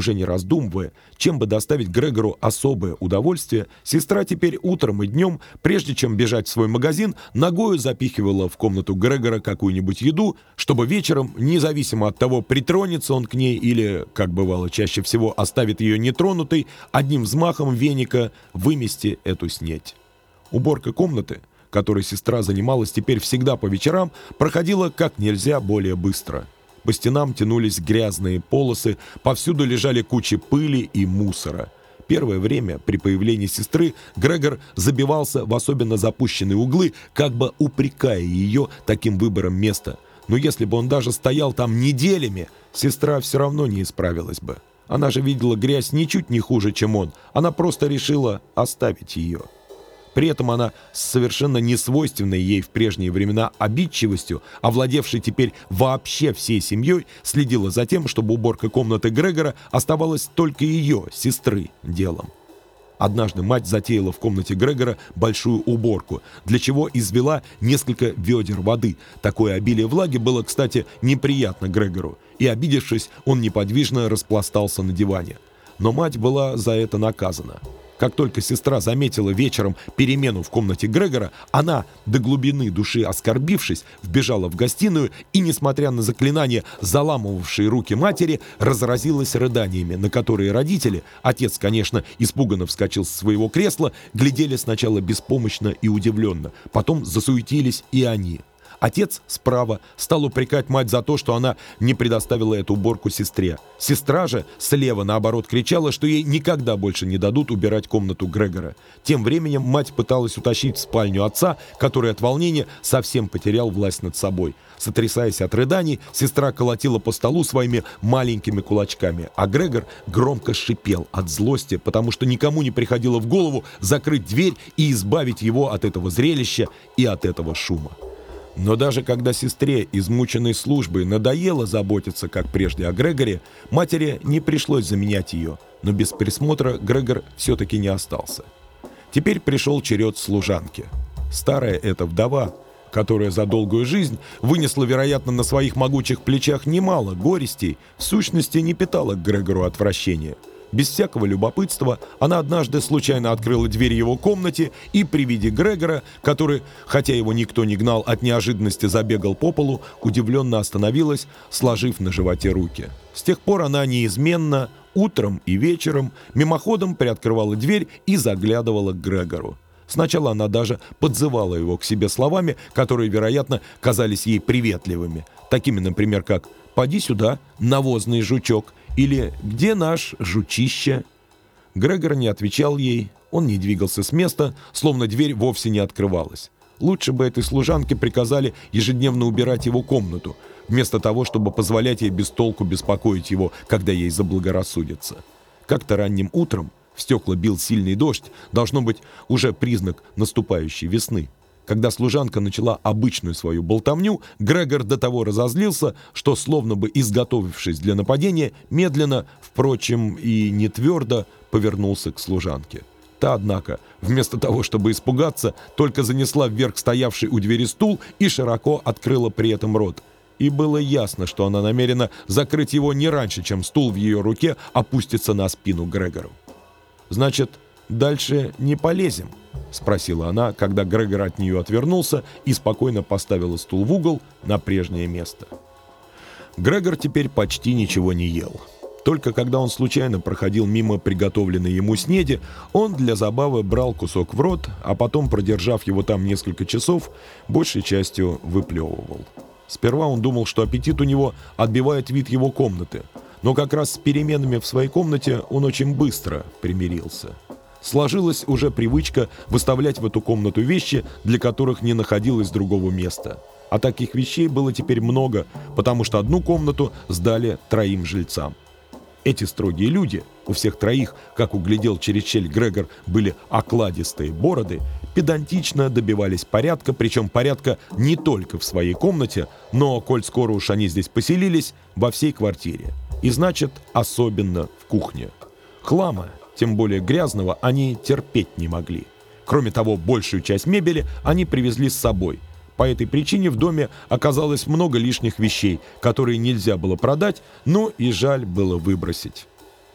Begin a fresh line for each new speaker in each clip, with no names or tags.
уже не раздумывая, чем бы доставить Грегору особое удовольствие, сестра теперь утром и днем, прежде чем бежать в свой магазин, ногою запихивала в комнату Грегора какую-нибудь еду, чтобы вечером, независимо от того, притронется он к ней или, как бывало чаще всего, оставит ее нетронутой, одним взмахом веника вымести эту снеть. Уборка комнаты, которой сестра занималась теперь всегда по вечерам, проходила как нельзя более быстро – по стенам тянулись грязные полосы, повсюду лежали кучи пыли и мусора. Первое время при появлении сестры Грегор забивался в особенно запущенные углы, как бы упрекая ее таким выбором места. Но если бы он даже стоял там неделями, сестра все равно не исправилась бы. Она же видела грязь ничуть не хуже, чем он. Она просто решила оставить ее. При этом она с совершенно несвойственной ей в прежние времена обидчивостью, овладевшей теперь вообще всей семьей, следила за тем, чтобы уборка комнаты Грегора оставалась только ее, сестры, делом. Однажды мать затеяла в комнате Грегора большую уборку, для чего извела несколько ведер воды. Такое обилие влаги было, кстати, неприятно Грегору, и, обидевшись, он неподвижно распластался на диване. Но мать была за это наказана. Как только сестра заметила вечером перемену в комнате Грегора, она, до глубины души оскорбившись, вбежала в гостиную и, несмотря на заклинания, заламывавшие руки матери, разразилась рыданиями, на которые родители, отец, конечно, испуганно вскочил с своего кресла, глядели сначала беспомощно и удивленно, потом засуетились и они – Отец справа стал упрекать мать за то, что она не предоставила эту уборку сестре. Сестра же слева, наоборот, кричала, что ей никогда больше не дадут убирать комнату Грегора. Тем временем мать пыталась утащить в спальню отца, который от волнения совсем потерял власть над собой. Сотрясаясь от рыданий, сестра колотила по столу своими маленькими кулачками, а Грегор громко шипел от злости, потому что никому не приходило в голову закрыть дверь и избавить его от этого зрелища и от этого шума. Но даже когда сестре, измученной службой, надоело заботиться, как прежде о Грегоре, матери не пришлось заменять ее, но без присмотра Грегор все-таки не остался. Теперь пришел черед служанки. Старая эта вдова, которая за долгую жизнь вынесла, вероятно, на своих могучих плечах немало горестей, в сущности не питала к Грегору отвращения – без всякого любопытства она однажды случайно открыла дверь его комнате и при виде Грегора, который, хотя его никто не гнал, от неожиданности забегал по полу, удивленно остановилась, сложив на животе руки. С тех пор она неизменно, утром и вечером, мимоходом приоткрывала дверь и заглядывала к Грегору. Сначала она даже подзывала его к себе словами, которые, вероятно, казались ей приветливыми, такими, например, как «Поди сюда, навозный жучок», или «Где наш жучище?» Грегор не отвечал ей, он не двигался с места, словно дверь вовсе не открывалась. Лучше бы этой служанке приказали ежедневно убирать его комнату, вместо того, чтобы позволять ей без толку беспокоить его, когда ей заблагорассудится. Как-то ранним утром в стекла бил сильный дождь, должно быть уже признак наступающей весны. Когда служанка начала обычную свою болтовню, Грегор до того разозлился, что, словно бы изготовившись для нападения, медленно, впрочем, и не твердо повернулся к служанке. Та, однако, вместо того, чтобы испугаться, только занесла вверх стоявший у двери стул и широко открыла при этом рот. И было ясно, что она намерена закрыть его не раньше, чем стул в ее руке опустится на спину Грегору. «Значит, дальше не полезем?» — спросила она, когда Грегор от нее отвернулся и спокойно поставила стул в угол на прежнее место. Грегор теперь почти ничего не ел. Только когда он случайно проходил мимо приготовленной ему снеди, он для забавы брал кусок в рот, а потом, продержав его там несколько часов, большей частью выплевывал. Сперва он думал, что аппетит у него отбивает вид его комнаты, но как раз с переменами в своей комнате он очень быстро примирился. Сложилась уже привычка выставлять в эту комнату вещи, для которых не находилось другого места. А таких вещей было теперь много, потому что одну комнату сдали троим жильцам. Эти строгие люди, у всех троих, как углядел через щель Грегор, были окладистые бороды, педантично добивались порядка, причем порядка не только в своей комнате, но, коль скоро уж они здесь поселились, во всей квартире. И значит, особенно в кухне. Хлама тем более грязного, они терпеть не могли. Кроме того, большую часть мебели они привезли с собой. По этой причине в доме оказалось много лишних вещей, которые нельзя было продать, но и жаль было выбросить.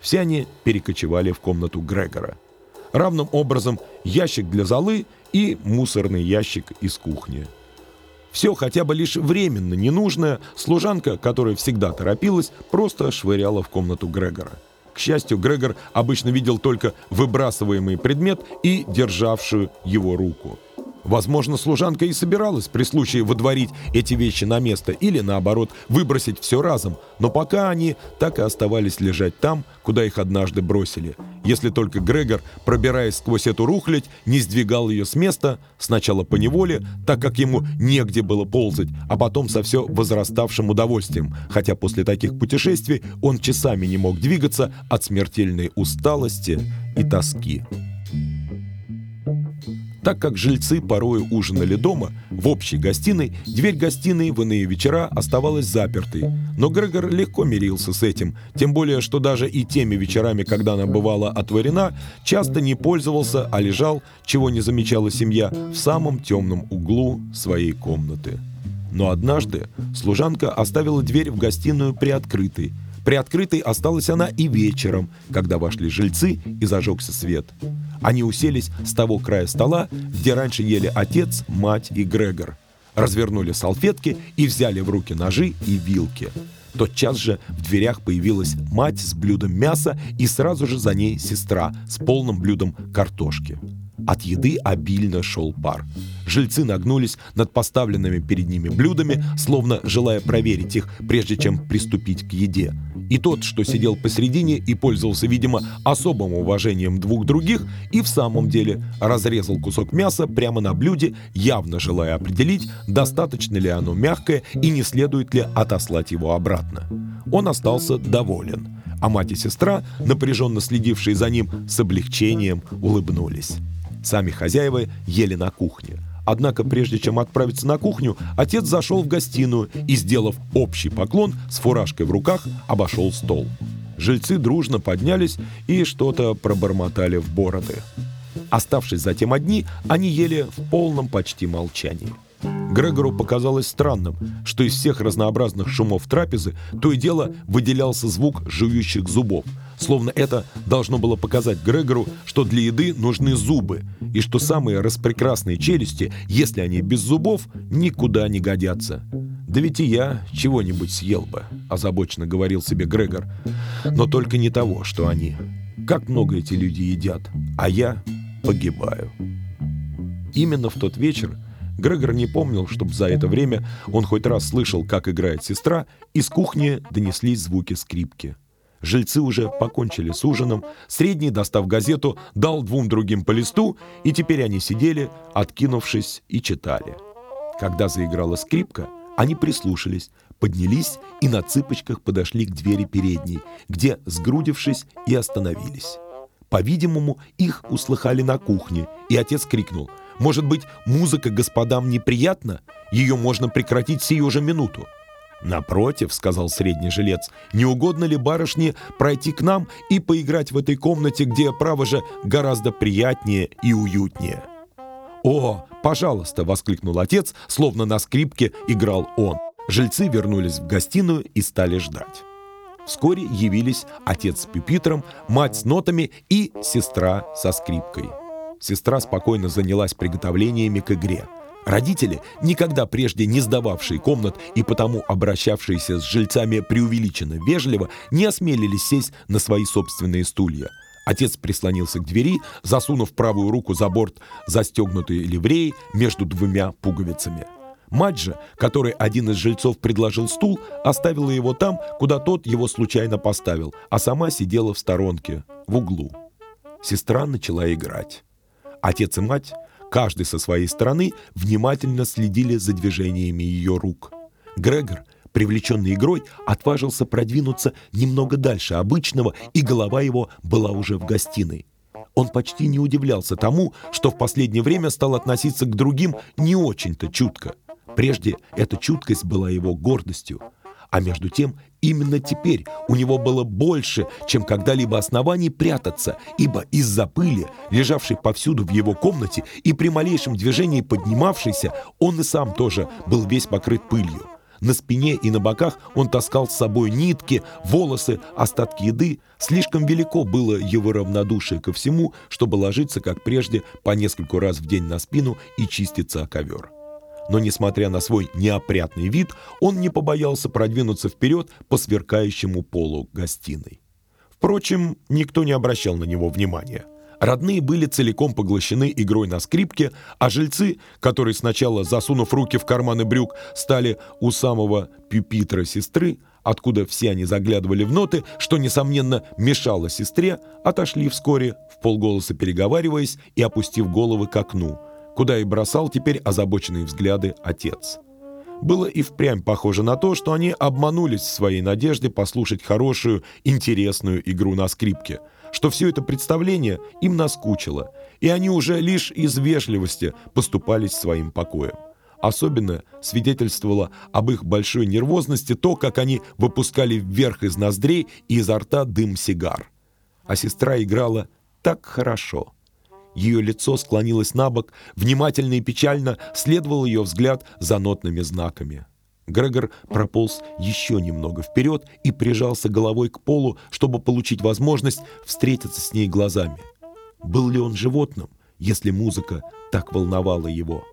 Все они перекочевали в комнату Грегора. Равным образом ящик для золы и мусорный ящик из кухни. Все хотя бы лишь временно ненужное, служанка, которая всегда торопилась, просто швыряла в комнату Грегора. К счастью, Грегор обычно видел только выбрасываемый предмет и державшую его руку. Возможно, служанка и собиралась при случае выдворить эти вещи на место или, наоборот, выбросить все разом, но пока они так и оставались лежать там, куда их однажды бросили. Если только Грегор, пробираясь сквозь эту рухлядь, не сдвигал ее с места, сначала по неволе, так как ему негде было ползать, а потом со все возраставшим удовольствием, хотя после таких путешествий он часами не мог двигаться от смертельной усталости и тоски. Так как жильцы порой ужинали дома, в общей гостиной, дверь гостиной в иные вечера оставалась запертой. Но Грегор легко мирился с этим, тем более, что даже и теми вечерами, когда она бывала отворена, часто не пользовался, а лежал, чего не замечала семья, в самом темном углу своей комнаты. Но однажды служанка оставила дверь в гостиную приоткрытой, Приоткрытой осталась она и вечером, когда вошли жильцы и зажегся свет. Они уселись с того края стола, где раньше ели отец, мать и Грегор. Развернули салфетки и взяли в руки ножи и вилки. Тотчас же в дверях появилась мать с блюдом мяса и сразу же за ней сестра с полным блюдом картошки. От еды обильно шел пар. Жильцы нагнулись над поставленными перед ними блюдами, словно желая проверить их, прежде чем приступить к еде. И тот, что сидел посередине и пользовался, видимо, особым уважением двух других, и в самом деле разрезал кусок мяса прямо на блюде, явно желая определить, достаточно ли оно мягкое и не следует ли отослать его обратно. Он остался доволен, а мать и сестра, напряженно следившие за ним, с облегчением улыбнулись. Сами хозяева ели на кухне. Однако прежде чем отправиться на кухню, отец зашел в гостиную и, сделав общий поклон, с фуражкой в руках обошел стол. Жильцы дружно поднялись и что-то пробормотали в бороды. Оставшись затем одни, они ели в полном почти молчании. Грегору показалось странным, что из всех разнообразных шумов трапезы то и дело выделялся звук жующих зубов, словно это должно было показать Грегору, что для еды нужны зубы, и что самые распрекрасные челюсти, если они без зубов, никуда не годятся. «Да ведь и я чего-нибудь съел бы», — озабоченно говорил себе Грегор. «Но только не того, что они. Как много эти люди едят, а я погибаю». Именно в тот вечер Грегор не помнил, чтобы за это время он хоть раз слышал, как играет сестра, из кухни донеслись звуки скрипки. Жильцы уже покончили с ужином, средний, достав газету, дал двум другим по листу, и теперь они сидели, откинувшись, и читали. Когда заиграла скрипка, они прислушались, поднялись и на цыпочках подошли к двери передней, где, сгрудившись, и остановились. По-видимому, их услыхали на кухне, и отец крикнул — может быть, музыка господам неприятна? Ее можно прекратить сию же минуту. «Напротив», — сказал средний жилец, — «не угодно ли барышне пройти к нам и поиграть в этой комнате, где, право же, гораздо приятнее и уютнее?» «О, пожалуйста!» — воскликнул отец, словно на скрипке играл он. Жильцы вернулись в гостиную и стали ждать. Вскоре явились отец с пюпитром, мать с нотами и сестра со скрипкой. Сестра спокойно занялась приготовлениями к игре. Родители, никогда прежде не сдававшие комнат и потому обращавшиеся с жильцами преувеличенно вежливо, не осмелились сесть на свои собственные стулья. Отец прислонился к двери, засунув правую руку за борт застегнутой ливреи между двумя пуговицами. Мать же, которой один из жильцов предложил стул, оставила его там, куда тот его случайно поставил, а сама сидела в сторонке, в углу. Сестра начала играть. Отец и мать, каждый со своей стороны, внимательно следили за движениями ее рук. Грегор, привлеченный игрой, отважился продвинуться немного дальше обычного, и голова его была уже в гостиной. Он почти не удивлялся тому, что в последнее время стал относиться к другим не очень-то чутко. Прежде эта чуткость была его гордостью, а между тем, именно теперь у него было больше, чем когда-либо оснований прятаться, ибо из-за пыли, лежавшей повсюду в его комнате и при малейшем движении поднимавшейся, он и сам тоже был весь покрыт пылью. на спине и на боках он таскал с собой нитки, волосы, остатки еды. Слишком велико было его равнодушие ко всему, чтобы ложиться, как прежде, по нескольку раз в день на спину и чиститься о ковер. Но, несмотря на свой неопрятный вид, он не побоялся продвинуться вперед по сверкающему полу гостиной. Впрочем, никто не обращал на него внимания. Родные были целиком поглощены игрой на скрипке, а жильцы, которые сначала, засунув руки в карманы брюк, стали у самого пюпитра сестры, откуда все они заглядывали в ноты, что, несомненно, мешало сестре, отошли вскоре, в полголоса переговариваясь и опустив головы к окну, куда и бросал теперь озабоченные взгляды отец. Было и впрямь похоже на то, что они обманулись в своей надежде послушать хорошую, интересную игру на скрипке – что все это представление им наскучило, и они уже лишь из вежливости поступались своим покоем. Особенно свидетельствовало об их большой нервозности то, как они выпускали вверх из ноздрей и изо рта дым сигар. А сестра играла так хорошо. Ее лицо склонилось на бок, внимательно и печально следовал ее взгляд за нотными знаками. Грегор прополз еще немного вперед и прижался головой к полу, чтобы получить возможность встретиться с ней глазами. Был ли он животным, если музыка так волновала его?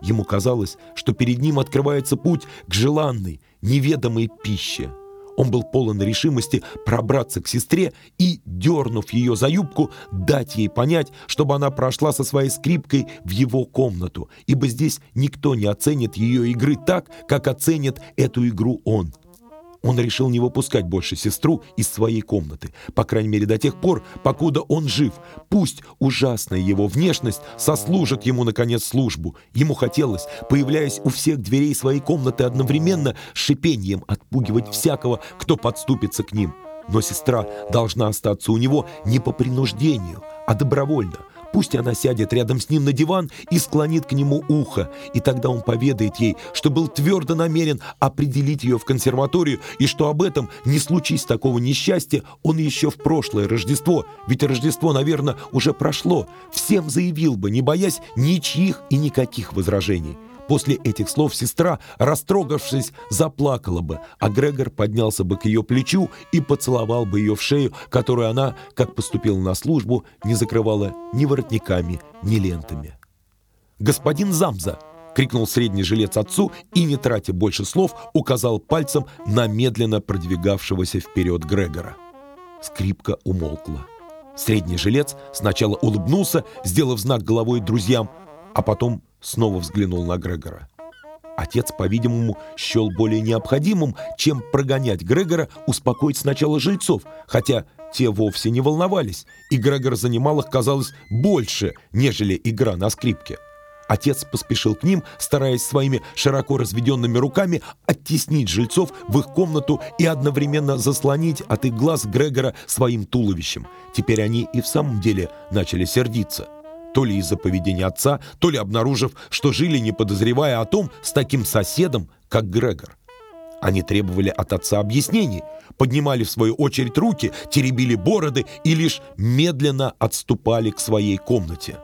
Ему казалось, что перед ним открывается путь к желанной, неведомой пище — он был полон решимости пробраться к сестре и, дернув ее за юбку, дать ей понять, чтобы она прошла со своей скрипкой в его комнату, ибо здесь никто не оценит ее игры так, как оценит эту игру он. Он решил не выпускать больше сестру из своей комнаты, по крайней мере до тех пор, покуда он жив. Пусть ужасная его внешность сослужит ему, наконец, службу. Ему хотелось, появляясь у всех дверей своей комнаты одновременно, шипением отпугивать всякого, кто подступится к ним. Но сестра должна остаться у него не по принуждению, а добровольно – Пусть она сядет рядом с ним на диван и склонит к нему ухо, и тогда он поведает ей, что был твердо намерен определить ее в консерваторию, и что об этом, не случись такого несчастья, он еще в прошлое Рождество, ведь Рождество, наверное, уже прошло, всем заявил бы, не боясь ничьих и никаких возражений. После этих слов сестра, растрогавшись, заплакала бы, а Грегор поднялся бы к ее плечу и поцеловал бы ее в шею, которую она, как поступила на службу, не закрывала ни воротниками, ни лентами. «Господин Замза!» — крикнул средний жилец отцу и, не тратя больше слов, указал пальцем на медленно продвигавшегося вперед Грегора. Скрипка умолкла. Средний жилец сначала улыбнулся, сделав знак головой друзьям, а потом снова взглянул на Грегора. Отец, по-видимому, счел более необходимым, чем прогонять Грегора, успокоить сначала жильцов, хотя те вовсе не волновались, и Грегор занимал их, казалось, больше, нежели игра на скрипке. Отец поспешил к ним, стараясь своими широко разведенными руками оттеснить жильцов в их комнату и одновременно заслонить от их глаз Грегора своим туловищем. Теперь они и в самом деле начали сердиться то ли из-за поведения отца, то ли обнаружив, что жили, не подозревая о том, с таким соседом, как Грегор. Они требовали от отца объяснений, поднимали в свою очередь руки, теребили бороды и лишь медленно отступали к своей комнате.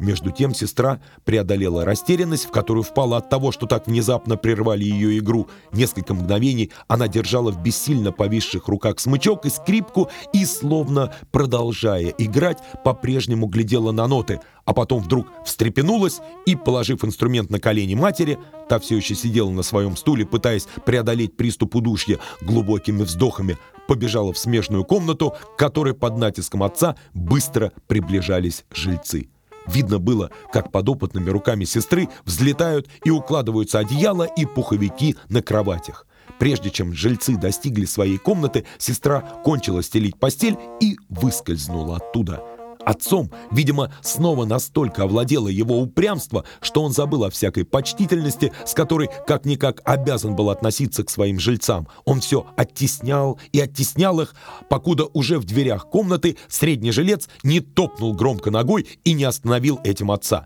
Между тем сестра преодолела растерянность, в которую впала от того, что так внезапно прервали ее игру. Несколько мгновений она держала в бессильно повисших руках смычок и скрипку и, словно продолжая играть, по-прежнему глядела на ноты, а потом вдруг встрепенулась и, положив инструмент на колени матери, та все еще сидела на своем стуле, пытаясь преодолеть приступ удушья глубокими вздохами, побежала в смежную комнату, к которой под натиском отца быстро приближались жильцы. Видно было, как под опытными руками сестры взлетают и укладываются одеяла и пуховики на кроватях. Прежде чем жильцы достигли своей комнаты, сестра кончила стелить постель и выскользнула оттуда – Отцом, видимо, снова настолько овладело его упрямство, что он забыл о всякой почтительности, с которой как-никак обязан был относиться к своим жильцам. Он все оттеснял и оттеснял их, покуда уже в дверях комнаты средний жилец не топнул громко ногой и не остановил этим отца.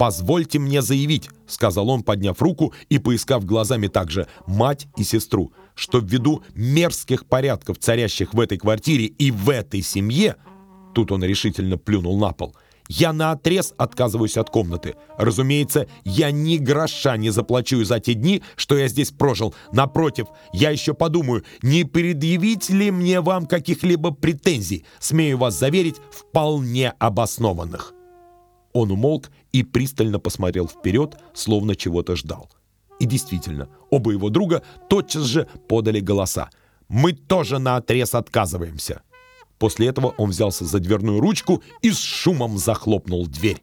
«Позвольте мне заявить», — сказал он, подняв руку и поискав глазами также мать и сестру, что ввиду мерзких порядков, царящих в этой квартире и в этой семье, Тут он решительно плюнул на пол. Я на отрез отказываюсь от комнаты. Разумеется, я ни гроша не заплачу за те дни, что я здесь прожил. Напротив, я еще подумаю, не предъявить ли мне вам каких-либо претензий, смею вас заверить, вполне обоснованных». Он умолк и пристально посмотрел вперед, словно чего-то ждал. И действительно, оба его друга тотчас же подали голоса. «Мы тоже на отрез отказываемся». После этого он взялся за дверную ручку и с шумом захлопнул дверь.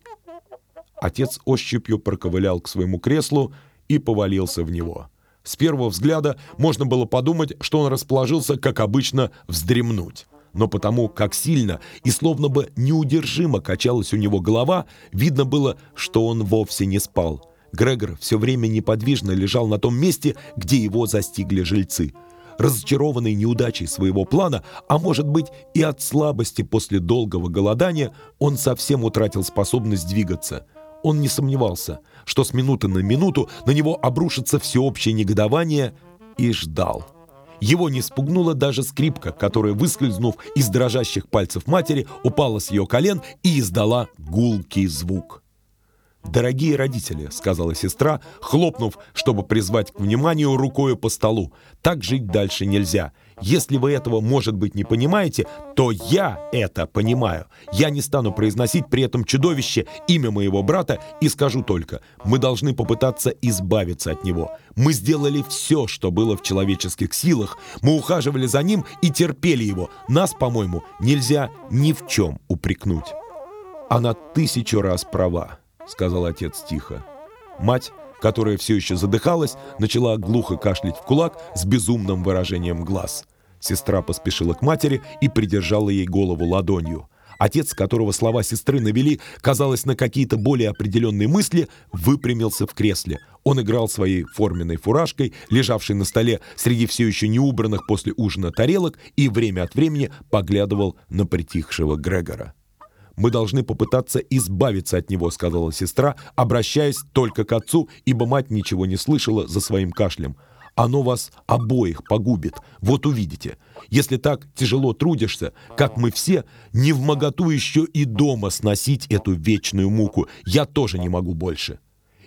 Отец ощупью проковылял к своему креслу и повалился в него. С первого взгляда можно было подумать, что он расположился, как обычно, вздремнуть. Но потому, как сильно и словно бы неудержимо качалась у него голова, видно было, что он вовсе не спал. Грегор все время неподвижно лежал на том месте, где его застигли жильцы – разочарованный неудачей своего плана, а может быть и от слабости после долгого голодания, он совсем утратил способность двигаться. Он не сомневался, что с минуты на минуту на него обрушится всеобщее негодование, и ждал. Его не спугнула даже скрипка, которая, выскользнув из дрожащих пальцев матери, упала с ее колен и издала гулкий звук. «Дорогие родители», — сказала сестра, хлопнув, чтобы призвать к вниманию рукою по столу, «так жить дальше нельзя. Если вы этого, может быть, не понимаете, то я это понимаю. Я не стану произносить при этом чудовище имя моего брата и скажу только, мы должны попытаться избавиться от него. Мы сделали все, что было в человеческих силах. Мы ухаживали за ним и терпели его. Нас, по-моему, нельзя ни в чем упрекнуть». Она тысячу раз права. — сказал отец тихо. Мать, которая все еще задыхалась, начала глухо кашлять в кулак с безумным выражением глаз. Сестра поспешила к матери и придержала ей голову ладонью. Отец, которого слова сестры навели, казалось, на какие-то более определенные мысли, выпрямился в кресле. Он играл своей форменной фуражкой, лежавшей на столе среди все еще не убранных после ужина тарелок, и время от времени поглядывал на притихшего Грегора. Мы должны попытаться избавиться от него», — сказала сестра, обращаясь только к отцу, ибо мать ничего не слышала за своим кашлем. «Оно вас обоих погубит. Вот увидите. Если так тяжело трудишься, как мы все, не в моготу еще и дома сносить эту вечную муку. Я тоже не могу больше».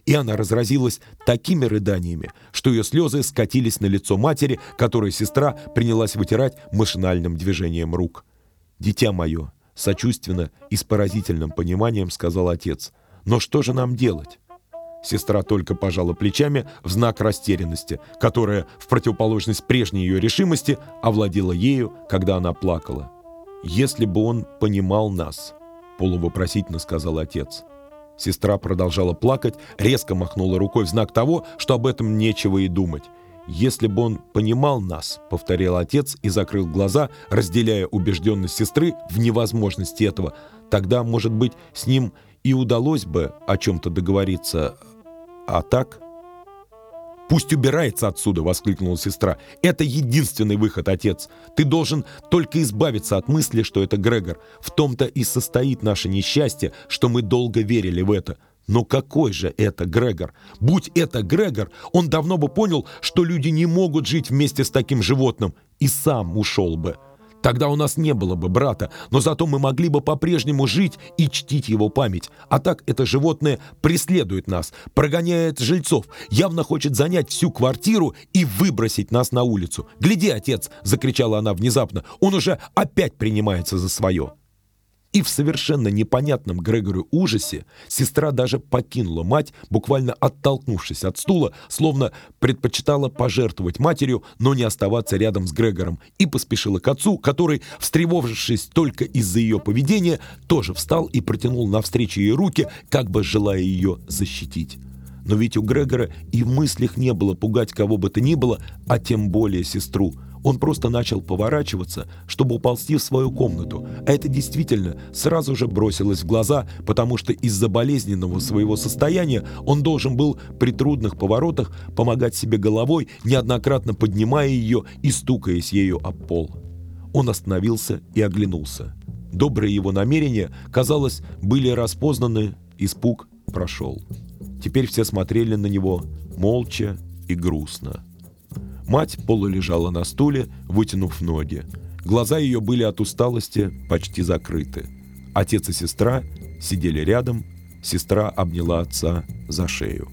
И она разразилась такими рыданиями, что ее слезы скатились на лицо матери, которую сестра принялась вытирать машинальным движением рук. «Дитя мое, Сочувственно и с поразительным пониманием сказал отец. «Но что же нам делать?» Сестра только пожала плечами в знак растерянности, которая, в противоположность прежней ее решимости, овладела ею, когда она плакала. «Если бы он понимал нас», — полувопросительно сказал отец. Сестра продолжала плакать, резко махнула рукой в знак того, что об этом нечего и думать. «Если бы он понимал нас», — повторил отец и закрыл глаза, разделяя убежденность сестры в невозможности этого, тогда, может быть, с ним и удалось бы о чем-то договориться. А так... «Пусть убирается отсюда!» — воскликнула сестра. «Это единственный выход, отец. Ты должен только избавиться от мысли, что это Грегор. В том-то и состоит наше несчастье, что мы долго верили в это. Но какой же это Грегор? Будь это Грегор, он давно бы понял, что люди не могут жить вместе с таким животным, и сам ушел бы. Тогда у нас не было бы брата, но зато мы могли бы по-прежнему жить и чтить его память. А так это животное преследует нас, прогоняет жильцов, явно хочет занять всю квартиру и выбросить нас на улицу. «Гляди, отец!» — закричала она внезапно. «Он уже опять принимается за свое!» И в совершенно непонятном Грегору ужасе сестра даже покинула мать, буквально оттолкнувшись от стула, словно предпочитала пожертвовать матерью, но не оставаться рядом с Грегором, и поспешила к отцу, который, встревожившись только из-за ее поведения, тоже встал и протянул навстречу ей руки, как бы желая ее защитить. Но ведь у Грегора и в мыслях не было пугать кого бы то ни было, а тем более сестру – он просто начал поворачиваться, чтобы уползти в свою комнату, а это действительно сразу же бросилось в глаза, потому что из-за болезненного своего состояния он должен был при трудных поворотах помогать себе головой, неоднократно поднимая ее и стукаясь ею об пол. Он остановился и оглянулся. Добрые его намерения, казалось, были распознаны, испуг прошел. Теперь все смотрели на него молча и грустно. Мать полулежала на стуле, вытянув ноги. Глаза ее были от усталости почти закрыты. Отец и сестра сидели рядом, сестра обняла отца за шею.